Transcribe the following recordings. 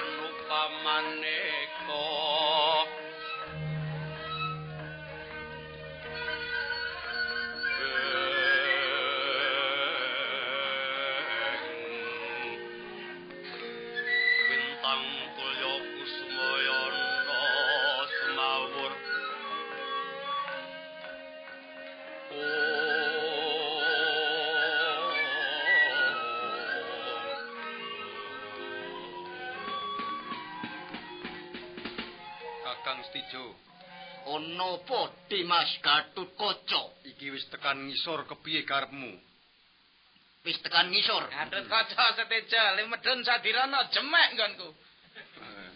kang pas lan upamaneka bintang tekan ngisor kepiye karepmu? Wis tekan ngisor. Gatut kaca seteja, limedun sadirana jemek nggonku. Eh,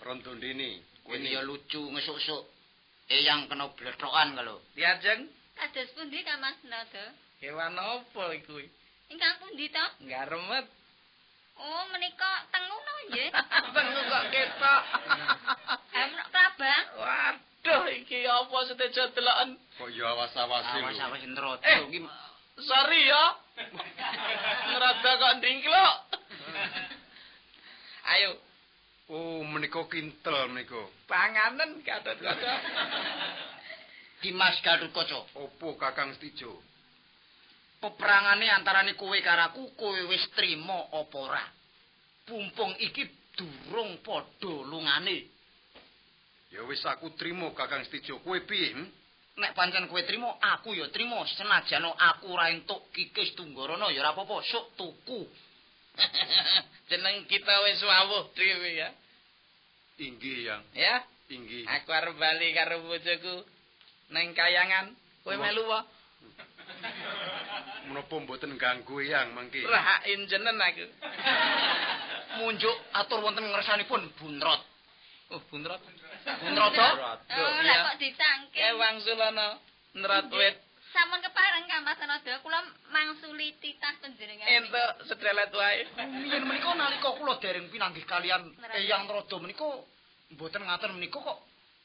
Ronto ndene, Kowe ya lucu ngesuk-suk. Eyang kena blethokan kalau. Diajeng, Kados pundi Kang Mas Nada? kewan apa iku? Ingkang pundi to? Garemet. Oh, menika tengono nggih. Tengu kok ketok. Eh, menak prabang. Waduh, iki apa seteja deloken? kok ya awas-awase lho. Awas-awas ntrodo Eh. iki. Sorry ya. Ngerada kok ndingkluk. Ayo, Oh, menika kintel menika. panganen gatut kaca. Dimas Gatutkaca. Opo Kakang Stijo? Peperangane antarane kowe karo aku, kowe wis trima apa ora? Pumpung iki durung padha lungane. Ya wis aku trimo Kakang Stijo. Kowe piye? hm? Nek pancen kowe trima, aku ya trima. Senajan aku ora entuk kikis tunggarana ya ora apa-apa, sok tuku. Jeneng kita wis wawuh dhewe ya. Inggih, Yang. Ya, Inggih. aku arep bali karo bojoku neng kayangan. Kowe melu wae. Menapa mboten ganggu Yang mangke? Rahain jenen aku. Munjuk atur wonten ngersanipun bunrot. Oh, bunrot. Bunrot to? Oh, lah kok ditangke. Kae wangsulana nrat wit. Sampun kepareng Kang Mas Nada, kula mangsuli titah panjenengan. Entuk sedelet wae. Yen menika nalika kula dereng pinanggih kalian Eyang Rada menika mboten ngaten menika kok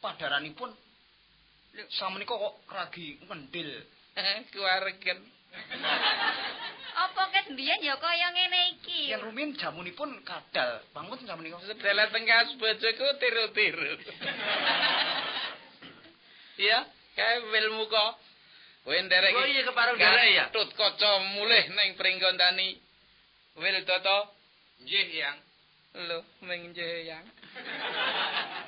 padaranipun samenika kok ragi ngendil. Kuwaregen. Apa ket mbiyen ya kaya ngene iki. Yen rumiyin jamunipun kadal banget samenika. Sedelet tengkas bojoku tiru-tiru. Iya, kae wilmu kok. Kowe nderek Oh iya, kepareng nderek ya? Tut kaca mulih ning pringgondani. Wil toto. nggih yang Lho, ming yang.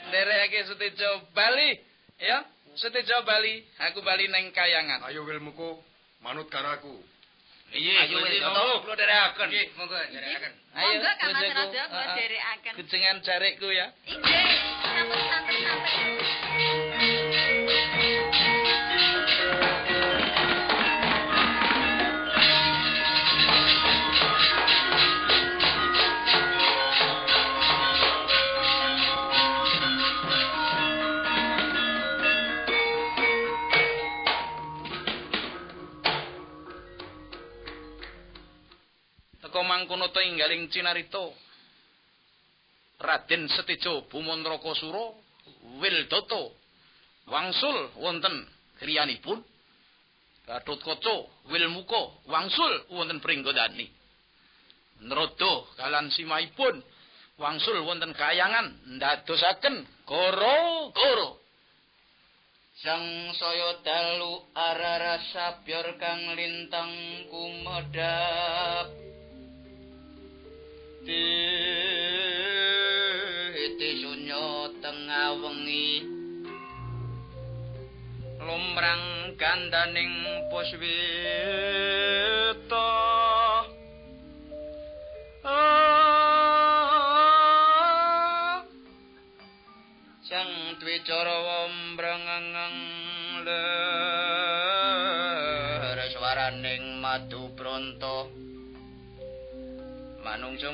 Nderekake Sutejo Bali, ya. Sutejo Bali, aku bali neng kayangan. Ayo wilmuku manut karo aku. Iya, Ayo, Gusti Wil, Toto, monggo. kula derekaken. Nggih, monggo derekaken. Monggo Kang Mas bojoku. Nada kula Heeh. derekaken. Kujengan jarikku ya. Inggih, sampun sampun sampai. Teka mangkono tinggaling cinarita. Raden Setijo Bumantraka Sura Wildata wangsul wonten griyanipun. Gatotkaca Wilmuka wangsul wonten pringgodani. Nrada kalan simaipun wangsul wonten kayangan ndadosaken goro-goro. Sang saya dalu arara sabyor kang lintang kumedhap. Titi sunyo tengah wengi. Lumrang gandaning puswita.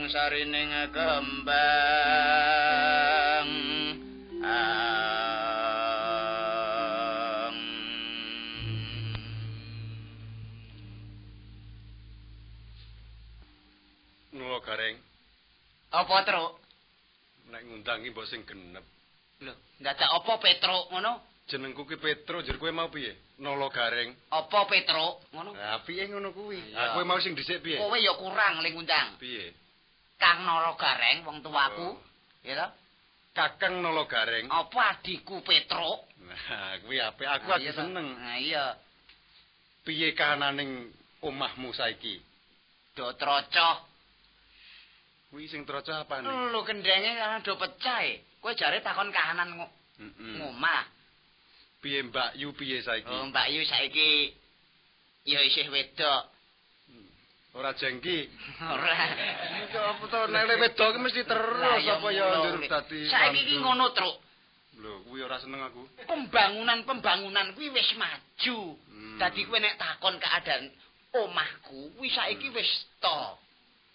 Sarining kembang ang Nula gareng apa truk nek ngundangi mbok sing genep. lho dadak apa petruk ngono Jenengku ki Petro, jur kowe mau piye? Nolo gareng. apa petruk ngono Lah piye ngono kuwi? Aku mau sing dhisik piye? kowe ya kurang ling undang Piye? Kang Nara Gareng wong tuaku. Ya ta? Kakang Nolo Gareng. Apa adikku Petruk? Nah, kuwi apik aku lagi iya seneng. Nah iya, Piye kahananing omahmu saiki? do trocoh. Kuwi sing troco apane? Lho kendenge karena do pecah. e. Kowe jare takon kahanan ngo- ngomah. Piye Mbak Yu piye saiki? Oh, Mbak Yu saiki ya isih wedok. Ora jengki. Ora. Iku apa to nek wedok ki mesti terus apa ya njur dadi Saiki iki ngono, Truk. Lho, kuwi ora seneng aku. Pembangunan-pembangunan kuwi wis maju. Hmm. Dadi kowe nek takon keadaan omahku, kuwi saiki wis to.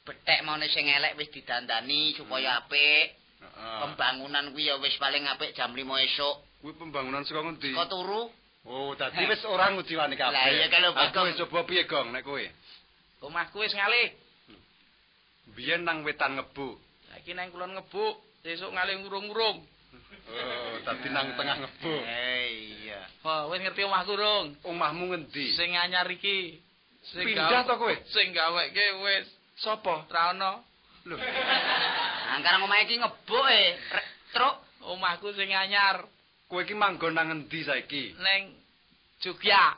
Bethek mone sing elek wis didandani supaya apik. Heeh. Pembangunan kuwi ya wis paling apik jam 5 esuk. Kuwi pembangunan saka ngendi? Kok turu? Oh, dadi wis ora ngujiwani kabeh. Lah, iya, kalau Aku Bagong- wis coba piye, Gong, nek kowe? Omahku wis ngalih. Biyen nang wetan ngebu. Saiki nang kulon ngebuk, sesuk ngalih ngurung-ngurung. Oh, dadi nang tengah ngebu. Eh iya. Oh, wis ngerti omahku rung. Omahmu ngendi? Sing anyar iki. Sing Pindah to kowe? Sing gaweke wis Sopo? ra ono. Lho, Angkara omahe iki ngebuk e. Rek, Truk. Omahku sing anyar kowe iki manggon nang ngendi saiki? ning Jogja.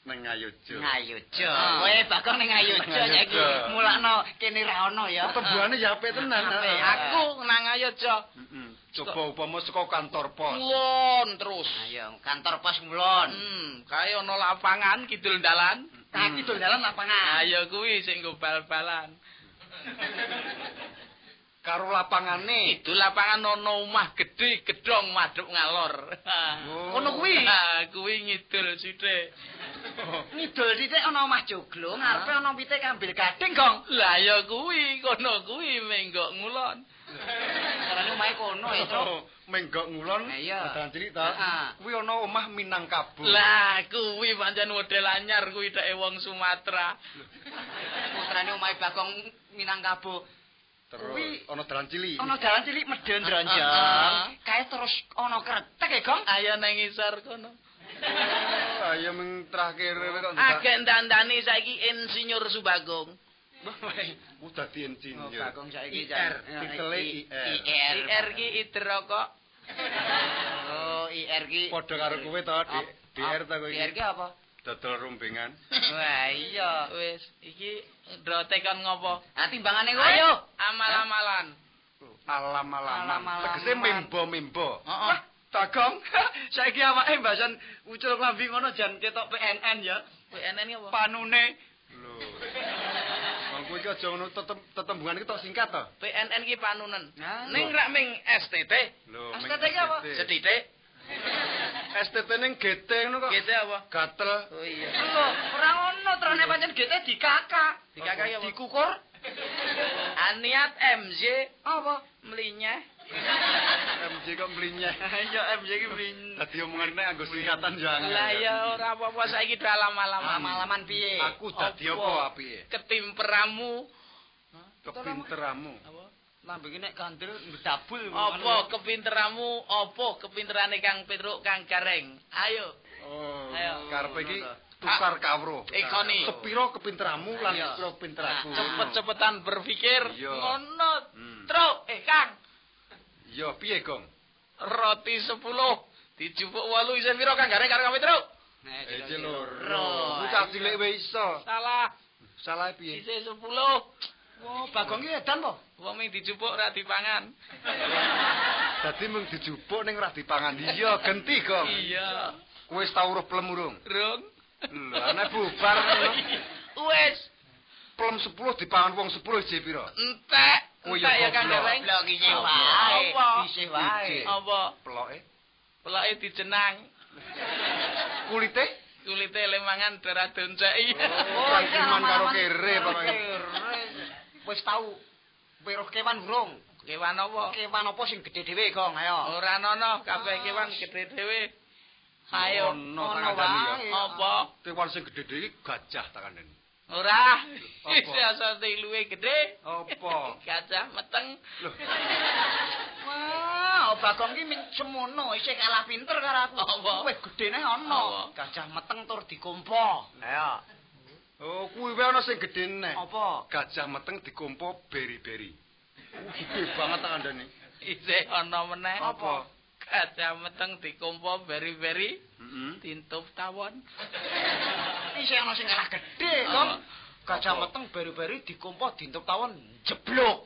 Nang Ngayojo. Ngayojo. Ah. Kowe bakal ning Ngayojo. saiki. Mulakno kene ra ono ya. Pertembuhane ya apik tenan. Heeh. Aku nang. Heeh. Coba upama saka kantor pos. Kulon terus. Ayo, kantor pos ngulon. Hmm, kaya ana lapangan kidul dalan. Kaki dol dalan lapangan. Ayo kuwi sing nggo bal-balan. Karo lapangane. Itu lapangan ana omah gedhe gedhong madhep ngalor. Oh. Kono kuwi. Ah, kuwi ngidul sithik. Ngidul sithik ana omah joglo, ngarepe ana pite kambil gading, Gong. Lah ya kuwi, kono kuwi menggok ngulon. Carane omahe kono ya, Truk. Oh, Menggok ngulon. Nah, iya. Dalan cilik ta. Heeh. Kuwi ana omah Minangkabau. Lah kuwi pancen model anyar kuwi deke wong Sumatera. Putrane omahe Bagong Minangkabau. Terus ana dalan cilik. Ana dalan cilik medhen Ah, dronjong. ah. Kae terus ana kretek ya, Gong. Ayo nang isor kono. Ayo ming terakhir kok. Agek dandani saiki insinyur Subagong. Ku dadi Oh, insinyur. Bagong saiki IR, jan- titele I- IR. IR. IR ki idro kok. Oh, IR ki. Padha karo kowe to, Dik. DR ta kowe IR ki apa? Dodol rumbengan. Wah, iya. Wis, iki drote kon ngopo? Ah timbangane kowe. Ayo, amal-amalan. Alam-alaman. Tegese membo-membo. Heeh. Bagong, saiki awake mbasan ucul klambi ngono jan ketok PNN ya. PNN apa? Panune Lho. Wong iki aja ngono tetem tetembungan iki tok singkat to. PNN ki panunen. Ning rak ming STT, Lho, STT ki apa? sedidik. STT ning GT ngono kok. Gitu apa? Gatel. Oh iya. lho, ora ngono trone pancen GT dikakak. Dikakak apa? Dikukur. Aniat MJ Apa? melinyah. MJ kok mlinyeh. Iya, MJ ki blin. Dadi omongan nek anggo singkatan ya angel. Lah ya ora apa-apa saiki dalam alaman. Malaman piye? Aku dadi Apa? apike? Ketimperamu. Kepinteramu. Apa? Lambe ki nek kandel ndabul. Apa kepinteramu? Apa kepinterane Kang Petruk Kang Gareng? Ayo. Oh, Ayo. karepe iki tukar kawruh. Ikoni. Sepiro kepinteramu lan sepiro pinteraku. Cepet-cepetan berpikir. Ngono. Hmm. Truk, eh Kang. Yo piye, Gong? Roti 10 dijupuk 8 isih piro Kang Gareng karo Kang Petruk? Eh, iki loro. Ku cah cilik wae iso. Salah. Salah piye? Isih 10. Oh, Bagong ki edan po. Wong ming dijupuk ora dipangan. Dadi mung dijupuk ning ora dipangan. Iya, genti, Gong. Iya. Kowe wis tau plem urung? Rung. Lho, ana bubar. Wes, Plem 10 dipangan wong 10 isih piro? entek. Oh, Entek iya, ya Kang. Gareng. Blok iki wae. Apa? Isih wae. Apa? Peloke. Peloke dijenang. Kulite? Kulite lemangan darah donceki. Oh, rangkuman karo kere pokoke. Wis tau weruh kewan urung? Kewan apa? Kewan apa sing gedhe dhewe, Gong? Ayo. Ora ana kabeh kewan gedhe dhewe. Ayo. Ono ono tak kandhani ya. wae. Apa? Kewan sing gedhe-gedhe iki gajah tak kandhani. Ora. Apa? Isih asal luwe gedhe. Apa? Gajah meteng. Wah, Bagong ki min semono, isih kalah pinter karo aku. Apa? Wis gedene ana. Gajah meteng tur dikompo. Ayo. Oh, kuwi wae ana sing gedene. Apa? Gajah meteng dikompo beri-beri. Oh, gede banget tak andane. Isih ana meneh. Apa? Gajah meteng dikompo beri-beri Heeh. tintup tawon. Iki ana sing kalah gedhe, Kong. Gajah meteng beri-beri dikompo dintup tawon jeblok.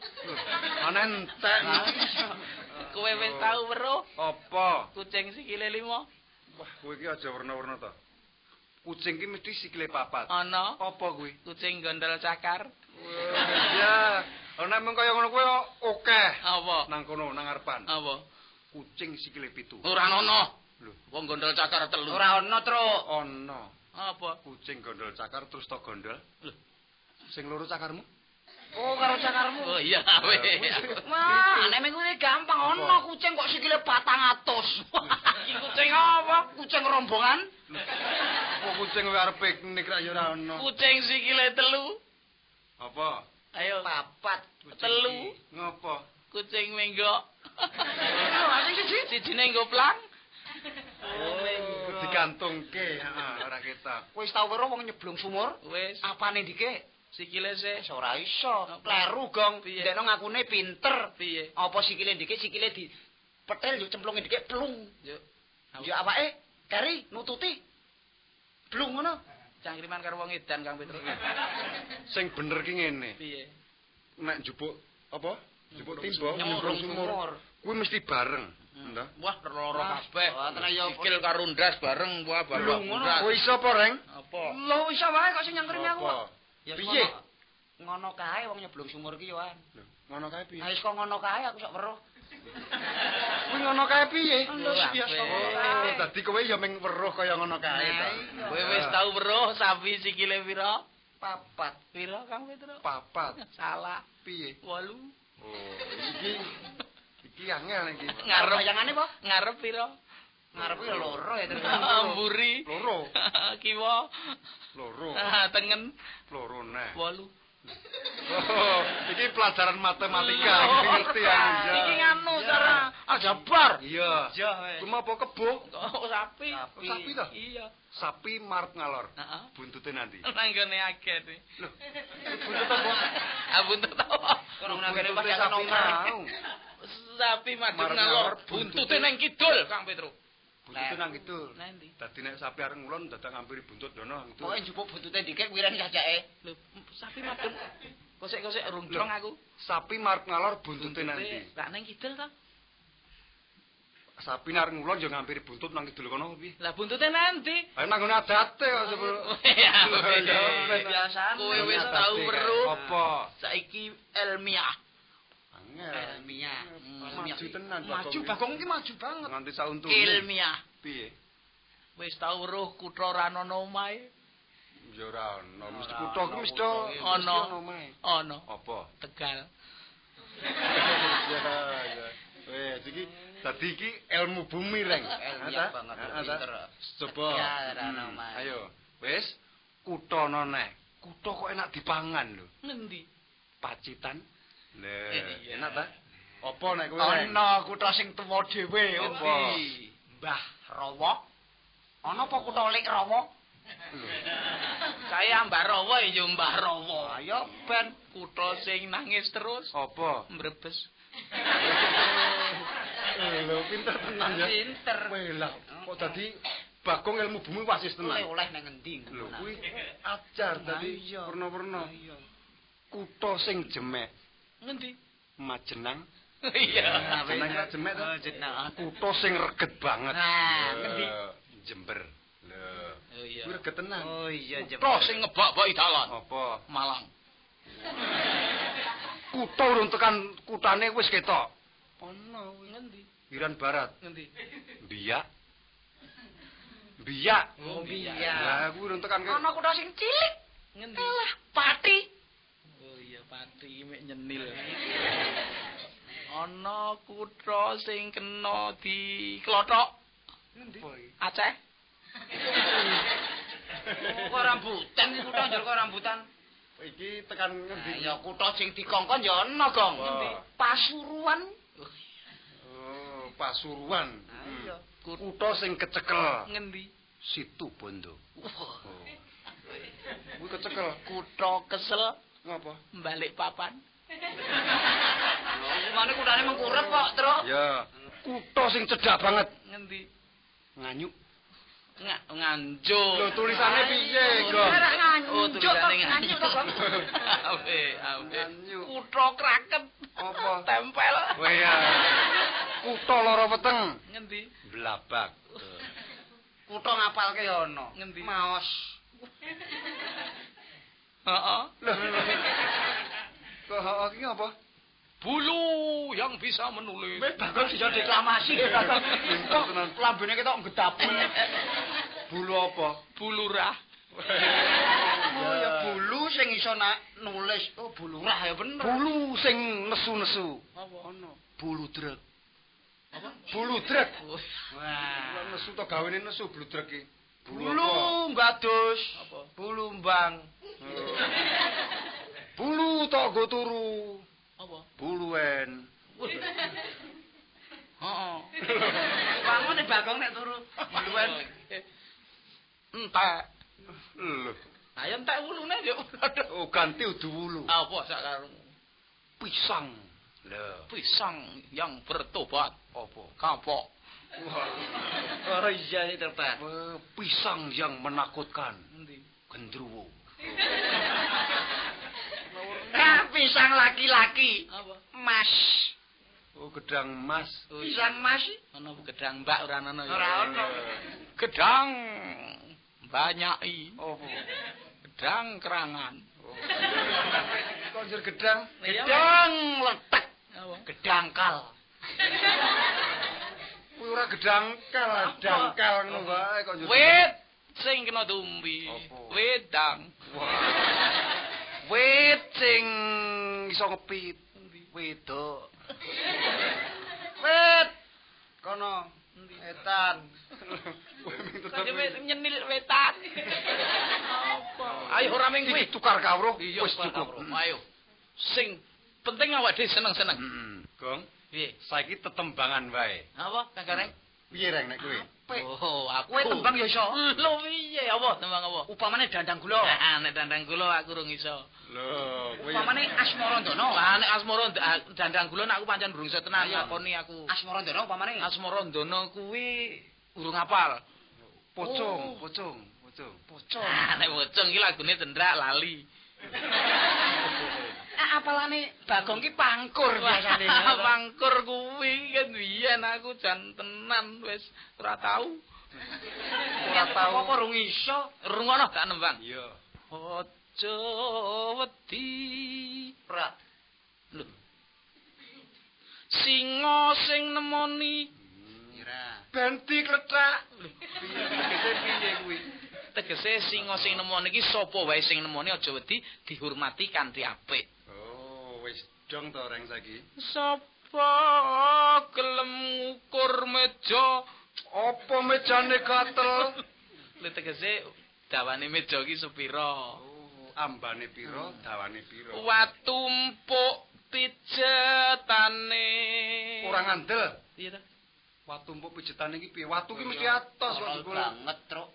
Ana entek. Kowe wis tau weruh Apa? kucing sikile lima? Wah, kowe iki aja werna-werna to. Kucing ki mesti sikile papat. Ana Apa kuwi? kucing gondol cakar. Wah, ya. Ana mung kaya ngono kuwi oke. Apa? Nang kono nang ngarepan. Apa? Kucing sikile pitu. Ora ono. Lho, Wong gondol cakar telu. Ora ana, Truk. ana. Apa? Kucing gondol cakar terus to gondol. Lho. Sing loro cakarmu? Oh, karo cakarmu. Oh iya weh. Wah, nek ming kuwi gampang ana kucing kok sikile 400. Iki kucing apa? Kucing rombongan. Apa kucing kowe arep piknik ra ya ora ana. Kucing sikile telu. Apa? Ayo. Papat. Telu. Ngopo? Kucing menggok. Lho, sing siji. Sijine nggo plang. Oh, digantungke, heeh, ora ketok. Wis tau weruh wong nyeblung sumur? Wis. Apane ndike? Sikile. Wis ora iso. Kleru, Gong. Piye? Ndekno ngakune pinter. Piye? Apa sikile ndike sikile di petel yo cemplunge ndike plung. Yuk. Yo awake kari nututi. Blung ngono. Cangkriman karo wong edan Kang Petruk. Sing bener ki ngene. Piye? Nek njupuk apa? Njupuk timba, Nyemplung sumur. Kuwi mesti bareng. Ndah. Wah, loro kabeh. Sikil karo ndas bareng wah bapak Belum ngono. ndas. Kowe iso apa, Reng? Apa? Lho iso wae kok sing nyangkrimi aku. Ya Piye? ngono- kae wong nyeblung sumur ki yo an. Ngono kae piye? Ha wis kok ngono kae aku sok weruh. Kuwi ngono kae piye? Biasa Oh, kae. dadi kowe ya ming weruh kaya ngono kae to. iya. Kowe wis tau weruh sapi sikile pira? papat. Pira Kang Petruk? papat. Salah. Piye? 8. Oh, iki iki angel iki. Ngarep Bayangane apa? Ngarep pira? Ngarep ya loro ya terus. Mburi. Loro. Kiwa. Loro. Ah, tengen Loro neh. 8. Oh, iki pelajaran matematika, Oh, iki ngerti ya. Iki nganu Ya. cara aljabar. Iya. Iya, weh. Cuma apa kebo? Oh, sapi. Sapi. Sapi toh? Iya. Sapi marep ngalor. Heeh. Buntute nanti. Nanggone akeh nih. Loh, buntut apa? Ah buntut apa? Kurang nangkene pas ya sapi mau. Sapi Marep ngalor, buntute. nang kidul, Kang Petruk. Buntute nang kidul. Nanti. Dadi nek sapi arep ngulon dadak ngampiri buntut dono kidul. Pokoke njupuk buntute dikek wirani cacake. Lho, sapi madhep. Kosek-kosek rung drong aku. Sapi marep ngalor buntute nanti. Lah nang kidul ta? Sapi arep ngulon ya ngampiri buntut nang kidul kono piye? Lah buntute nanti. Ayo nang ngene adate kok sebelum. Ya, Kebiasaan. Kowe wis tau weruh. Apa? Saiki ilmiah. Ilmiah. Maju tenan Maju Bagong iki maju banget. Nganti sauntune. Ilmiah. Piye? Wis tau weruh kutha ra ono omahe. Ya ora ono, mesti Ora kutha ku mesti mae. Ono. Apa? Tegal. Wes iki dadi iki ilmu bumi, Reng. Ilmiah banget, pinter. Coba. Ya, ono, Hmm. Ayo. Wis kutha ono neh. Kutha kok enak dipangan lho. Ngendi? Pacitan. Eh, enak ta? Apa nek kowe? Ana kutha sing tuwa dhewe. Apa? Mbah Rawa. Ana apa kutha Lik Rawa? Saya Mbah Rawa ya Mbah Rawa. Ayo ben Kutha sing nangis terus Apa? mbrebes. Eh, lho pinter tenan ya. pinter. Lah, kok dadi Bagong ilmu bumi wasis tenan. Oleh-oleh nang endi? Lho kuwi ajar dadi iya. werna-werna. Kutha sing jemek, Ngendi? Majenang. Iya. Jeneng ra jemek to? Oh, jeneng. Kutha sing reget banget. Nah, ngendi? Jember. Lho. Oh iya. Kuwi reget tenan. Oh iya Kutha sing ngebak-baki dalan. Apa? Malang. Kutha urung tekan kutane wis ketok. Ono Ngendi? Iran Barat. Ngendi? Biak. Biak. Oh iya. Lah kuwi urung tekan ke Ana kutha sing cilik. Ngendi? Alah, Pati. Pati mek nyenil. Ana kutha sing kena di klothok. Apa iki? Aceh. Kok rambutan iki kutha njur kok rambutan. Iki tekan ngendi? Ya kutha sing dikongkon ya ana, Gong. Pasuruan. Oh, Pasuruan. iya. Hmm. Kutha sing kecekel. Ngendi? Situ Bondo. Oh. Kuwi kecekel. Kutha kesel Ngapa? balik papan. Mane kutane mengkurep kok, Truk. Ya, kutha sing cedhak banget. Ngendi? Nganyuk. Nga, nganjuk. Lho tulisane piye, Gong? Nganjuk. Oh, tulisane nganjuk to, Gong. Awe, awe. Nganjuk. Kutha kraket. Apa? Tempel. Wah ya. Kutha lara weteng. Ngendi? Blabak. Kutha ngapalke ya ana. Ngendi? Maos. Heeh. Loh. Kok iki apa? Bulu yang bisa menulis. Wis bagong bisa deklamasi. Kok lambene ketok ngedap. Bulu apa? Bulurah. Oh ya bulu sing iso nak nulis. Oh bulurah ya bener. Bulu sing nesu-nesu. Apa? Ono. Bulu drek. Apa? Bulu drek. Wah. Nesu to gawene nesu bulu drek iki. Bulu mbadus. Apa? Bulu mbang. Bulu tok go turu. Apa? Buluwen. Heeh. Bangun bagong nek turu. Buluan. Entek. Lho. Ayo entek wulune yo. Oh ganti udu wulu. Apa sakarmu? Pisang. Lho. Pisang yang bertobat. Apa? Kapok. Oh iya iki tepat. Pisang yang menakutkan. Endi? Gendruwo. Nah, pisang laki-laki. Apa? Mas. Oh gedang emas. Pisang mas. Ono gedang mbak ora ono ya. Ora ono. Gedang banyaki. Apa? Gedang kerangan. Konjur gedang. Gedang letek. Apa? Gedangkal. Kuwi ora gedangkal, dangkal ngono wae kok njur. Wit sing kena tumbi. Apa? Wedang. Wit sing iso ngepit. Wedok. Wet. Kono. Etan. Kowe wit nyenil wetan. Apa? Ayo ora ming kuwi. Iki tukar kawruh. Wis cukup. Ayo. Sing penting awak dhewe seneng-seneng. Heeh. Gong, Piye? saiki tetembangan wae. Apa, Kang Gareng? Piye reng nek kowe? Oh, aku. Kowe tembang ya iso. Lho piye? Apa tembang apa? Upamane dandang gula. Ah, nek dandang kula aku urung iso. Lho, kowe Upamane Asmarandana. Lah nek asmara nda- dandang kula nek aku pancen urung iso tenan Ayo. lakoni aku. Asmarandana upamane. Asmara ndana kuwi urung hafal. pocong, pocong, pocong. Pocong. Ah, nek bocong iki lagune cendrak lali. Ah, apalane Bagong ki pangkur biasane. Pangkur kuwi kan biyen aku jan tenan wis ora tau. Ora tau. Apa rung iso? Rungono gak nembang. Iya. Aja wedi. Ora. Lho. Singa sing nemoni Ira. Benti kletak. Piye tegese piye kuwi? tegese singa sing nemoni iki sapa wae sing nemoni aja wedi dihormati kanthi apik. Wis dong to reng saiki. Sapa gelem ngukur meja Apa mejane gatel? Lha tegese dawane meja iki sepira? Oh, ambane pira, dawane pira? Watu empuk pijetane. Ora ngandel. Iya ta? Watu mbok pijetane iki piye? Watu ki mesti atos kok banget, Truk.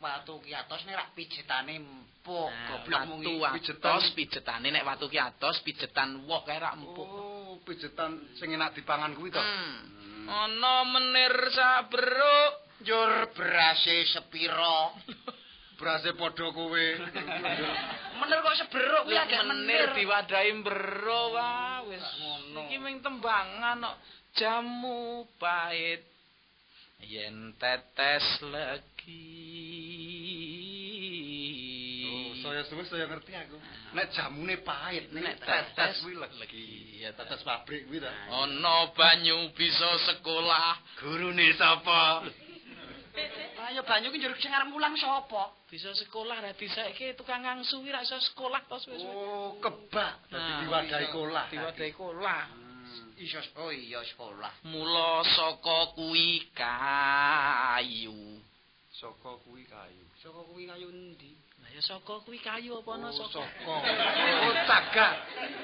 Watu ki atos nek rak pijetane empuk, goblok mung atos pijetane nek watu ki atos pijetan woh kae rak empuk. Oh, pijetan sing enak dipangan kuwi to. Hmm. Ana menir sabruk Njur berase sepiro? Berase padha kowe. Mener kok seberuk kuwi agak menir diwadahi mbero wah wis ngono. iki ming tembangan kok jamu pahit yen tetes legi saya suwe saya ngerti aku. Nek jamune pahit, Nek tetes kuwi legi. Iya, tetes pabrik kuwi ta. ana banyu bisa sekolah Gurune sapa? Ayo banyu ki njur sing arep mulang sapa? bisa sekolah ra disaiki tukang ngangsu ki ra iso sekolah to suwe-suwe Oh, kebak dadi Nah, diwadahi kolah. diwadahi kolah Hmm. Iso oh iya sekolah. mula saka kuwi kayu Saka kuwi kayu. Saka kuwi kayu endi? Ya saka kuwi kayu apa ana Oh, saka? saka. Oh, cagak.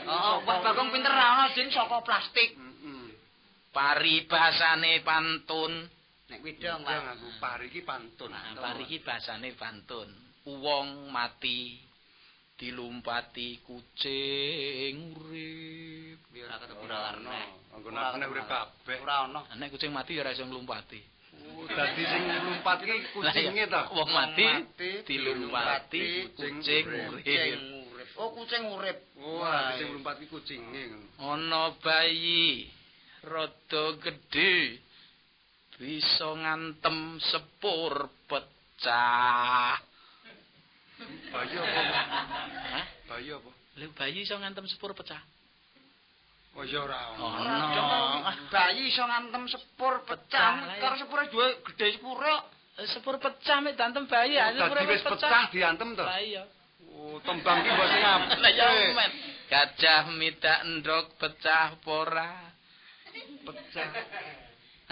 Oh, wah Bagong pinter ra ono din saka plastik. Heeh. Paribasane pantun. Nek kuwi dong aku pari iki pantun. Nah, pari iki basane pantun. wong mati dilumpati kucing urip. Ora ketemu Ora ono. Anggo nang urip kabeh. Ora ono. Nek kucing mati ya ora iso nglumpati. Dadi sing lumpat ki kucinge to. Wong mati dilumpati kucing urip. Oh, kucing urip. Oh, dadi sing lumpat ki kucinge ngono. Ana bayi rada gedhe bisa ngantem sepur pecah. Bayi apa? Hah? Bayi apa? Lha bayi iso ngantem sepur pecah. Oh ya ora ono. Ora, Bayi iso ngantem sepur Pecah, ya. Karo sepure duwe gedhe sepure. Eh, Sepur pecah mek dantem bayi ya, sepur Dadi wis pecah diantem to. Lah iya. Oh, tembang ki mbok sing apik. Lah ya men. Gajah midak endok pecah apa ora? Pecah,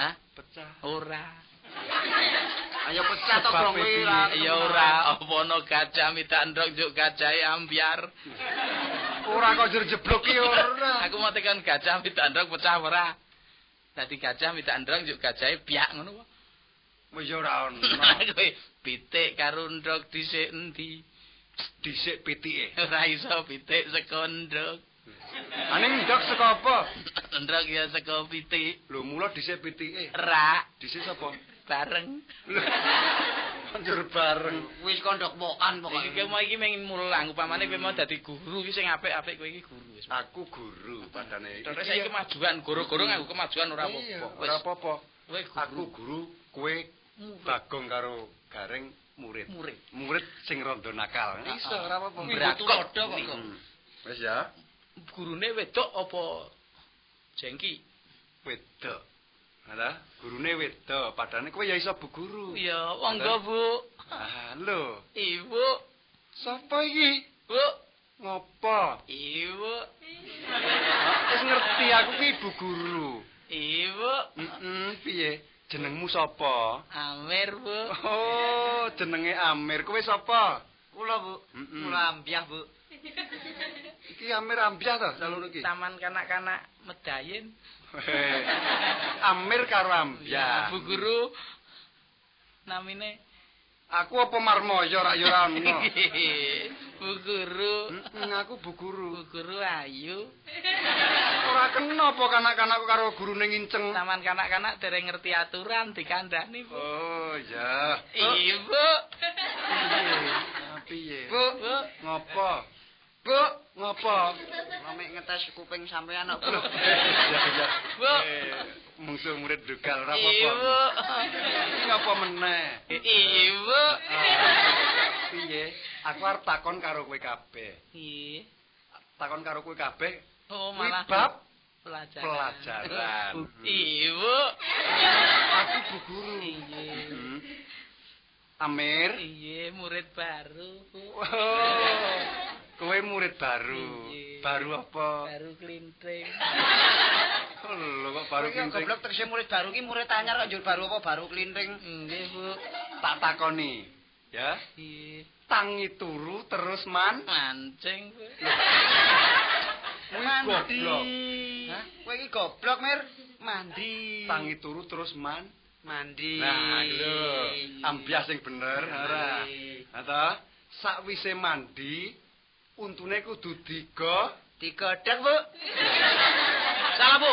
Hah? pecah. Ora. Ayo pecah to grong kuwi iki. ra. Ya ora, apa ana gajah midak endok njuk gajahe ambyar. Ora kok jero jeblok ki ora. Aku mau tekan gajah endok pecah ora. Dadi gajah midak endok njuk gajahe biak ngono kok. Wis ora ono. Kowe pitik karo ndok dhisik endi? Dhisik pitike. Ora iso pitik saka ndok. Aning ndok saka apa? Ndok ya saka pitik. Lho mula dhisik pitike. Rak Dhisik sapa? Bareng. Njur bareng. Wis kondok pokan Iki pokoke. kowe mau iki mengin mulang upamane kowe mau dadi guru iki sing apik-apik kowe iki guru wis. Aku guru padane. Terus saiki kemajuan goro-goro nganggo kemajuan ora apa-apa. Ora apa-apa. Kowe guru. Aku guru, kowe Bagong karo Gareng murid. murid. Murid sing rada nakal. Iso ora apa-apa. Berakok. Tulodo kok. Hmm. Wis ya, Gurune wedok apa jengki? wedok. Ala, gurune wedok, padane kowe ya iso bu guru. Ya, monggo Bu. Ah, lho, Ibu, sapa iki? Bu. Ngopo? Ibu, Wis ngerti aku ki ibu guru. Ibu. Heeh, piye? Jenengmu sapa? Amir, Bu. Oh, jenenge Amir. Kowe sapa? Kula, Bu. Kula ambyah, Bu. Iki Amir Ambyah to, calon iki. Taman kanak-kanak Medayin. Heh. Amir karo Ambyah. Bu Guru. Namine Aku apa Marmoyo rak ya ora ono. Bu Guru. Aku bu guru. Bu Guru ayu. Ora kena apa kanak-kanakku karo gurune nginceng. Taman kanak-kanak dereng ngerti aturan dikandani, Bu. Oh, ya. Ibu. Ah, Piye? Bu, Bu. Ngopo? Bu. Ngopo? Mek ngetes kuping sampean kok. Ya, ya. Bu. Eh, Mungsuh murid dugal ora Ibu. apa-apa. Iki ngapa meneh? Ibu. Ah, Piye? Aku arep takon karo kowe kabeh. Iya. Takon karo kowe kabeh. Oh, malah bab pelajaran. pelajaran. Ibu. Aku bu guru. Iya. Hmm. Amir. Iya, murid baru. Oh, kowe murid baru. Iya. Baru apa? Baru klinting. Oh, lho kok baru Iki kinting. goblok tegese murid baru ki murid anyar kok njur baru apa baru klinting. Nggih, Bu. Tak takoni. Ya. Iya. Tangi turu terus man. Mancing, Bu. Kuwi Mandi. Hah? Kowe iki goblok, Mir. Mandi. Tangi turu terus man. mandi. Nah, lho, ambyas sing bener ora. Ata, sakwise mandi untune kudu digo Digodhog, Bu. Salah, Bu.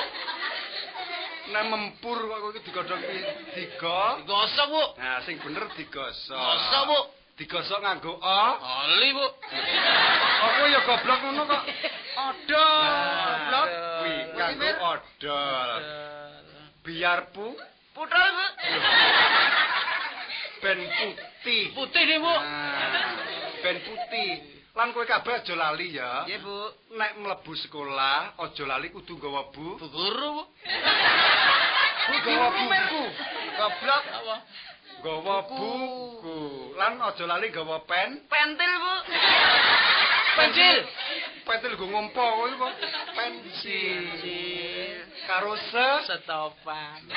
nek mempur kok kowe digodhog ki digo. Gosok, Bu. Nah, sing bener digosok. Gosok, Bu. Digosok nganggo o. Oli, Bu. Aku ya goblok ngono kok. Odol. Goblok. Kuwi odol. Biar pu Putrul, Bu. ben putih. Putih nih, Bu. Ben putih. Lan kowe kabeh aja lali ya. Nggih, Bu. Nek mlebu sekolah, aja lali kudu nggawa bu. Bu guru, Bu. Bu nggawa buku. Goblok. Apa? Nggawa buku. Lan aja lali nggawa pen. Pentil, Bu. Pensil. Pentil go ngompo kowe kok. Pensil. Karo se Setopan.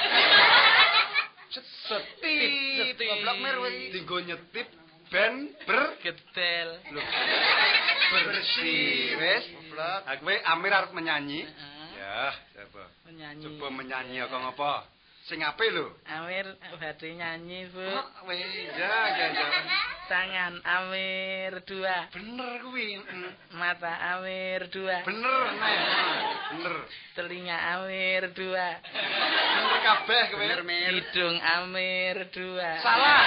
setip. Goblok, Mir, kowe. Dinggo nyetip ben ber Getel. Loh, bersih wis. Aku Amir arep menyanyi. Ya, coba. Menyanyi. Coba menyanyi kok ngapa? Sing apik lho. Amir badhe nyanyi, Bu. Oh, weh, ya, ya, ya. Tangan Amir dua. Bener kuwi. Mata Amir dua. Bener, Nek. Bener. Telinga Amir dua. Bener kabeh kowe. Hidung Amir dua. Salah.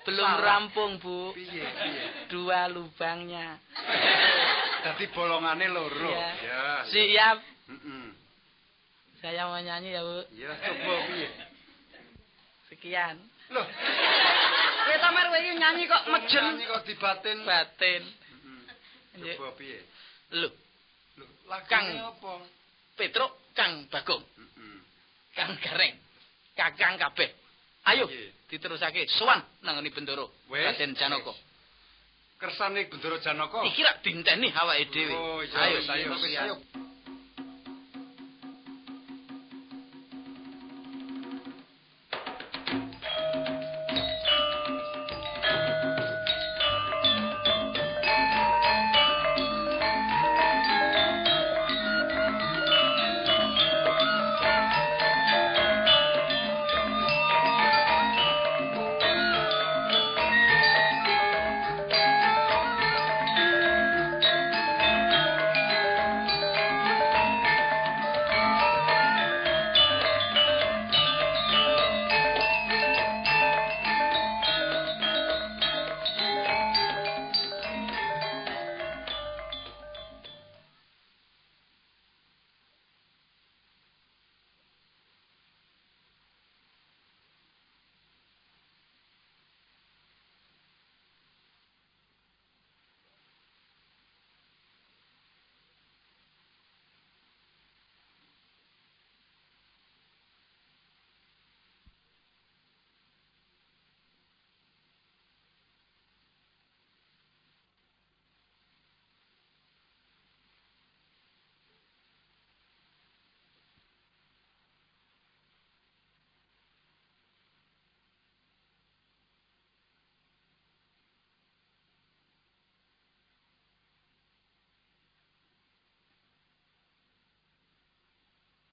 Belum Salah. rampung, Bu. Piye, piye? Dua lubangnya. Dadi bolongane loro. Iya. Ya. Siap. Heeh. Saya mau nyanyi ya, Bu. Ya, coba piye? Sekian. Loh, Kowe ta mer kowe iki nyanyi kok mejen. nyanyi kok dibatin. Batin. Heeh. Nggih. Coba piye? Lho, Lho, lagune Kang. apa? Petruk Kang Bagong, Heeh. Kang Gareng, Kakang kabeh. Ayo diterusake sowan nang ngene Bendoro. Raden Janaka. Kersane Bendoro Janaka. Iki rak dinteni awake dhewe. Oh, ayo, ayo, ayo.